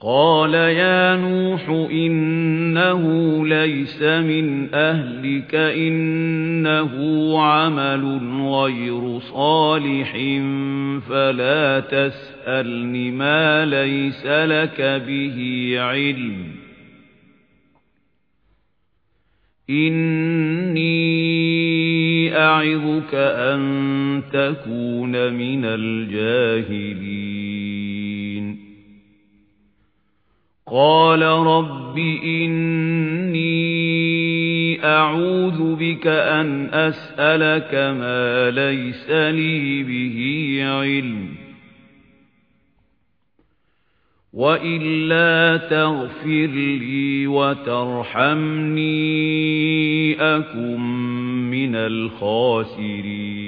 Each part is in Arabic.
قال يا نوح إنه ليس من أهلك إنه عمل غير صالح فلا تسألني ما ليس لك به علم. إني أعظك أن تكون من الجاهلين. قال رب إني أعوذ بك أن أسألك ما ليس لي به علم وَإِلَّا تَغْفِرْ لِي وَتَرْحَمْنِي أَكُنْ مِنَ الْخَاسِرِينَ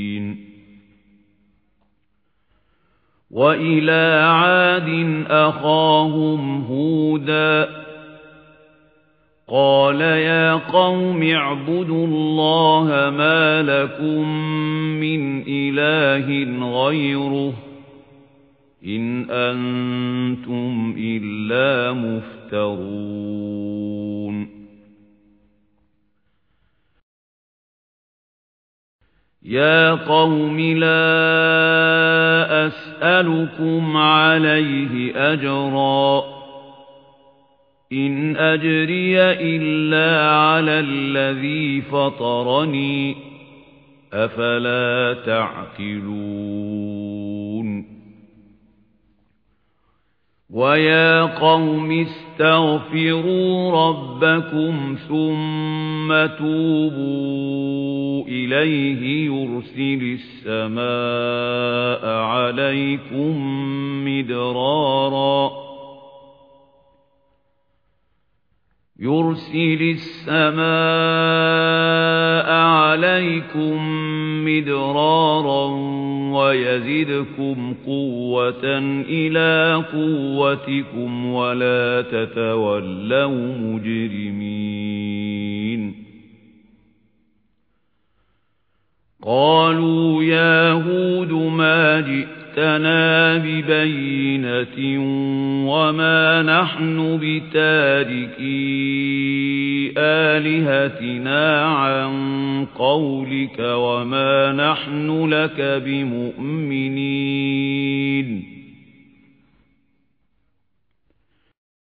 وَإِلَى عَادٍ أَخَاهُمْ هُودًا قَالَ يَا قَوْمِ اعْبُدُوا اللَّهَ مَا لَكُمْ مِنْ إِلَٰهٍ غَيْرُهُ إِنْ أَنْتُمْ إِلَّا مُفْتَرُونَ يَا قَوْمِ لَا أَسْأَلُكُمْ عَلَيْهِ أَجْرًا. إِنْ أَجْرِيَ إِلَّا عَلَى الَّذِي فَطَرَنِي أَفَلَا تَعْقِلُونَ. وَيَا قَوْمِ اسْتَغْفِرُوا رَبَّكُمْ ثُمَّ تُوبُوا إِلَيْهِ يُرْسِلِ السَّمَاءَ عَلَيْكُمْ مِدْرَارًا. يُرْسِلِ السَّمَاءَ عَلَيْكُمْ مِدْرَارًا وَيَزِدْكُمْ قُوَّةً إِلَى قُوَّتِكُمْ وَلَا تَتَوَلَّوْا مُجْرِمِينَ. قَالُوا يَا هُودُ مَا جِئْتَنَا بِبَيِّنَةٍ وَمَا نَحْنُ بِتَارِكِي آلِهَتِنَا عَن قَوْلِكَ وَمَا نَحْنُ لَكَ بِمُؤْمِنِينَ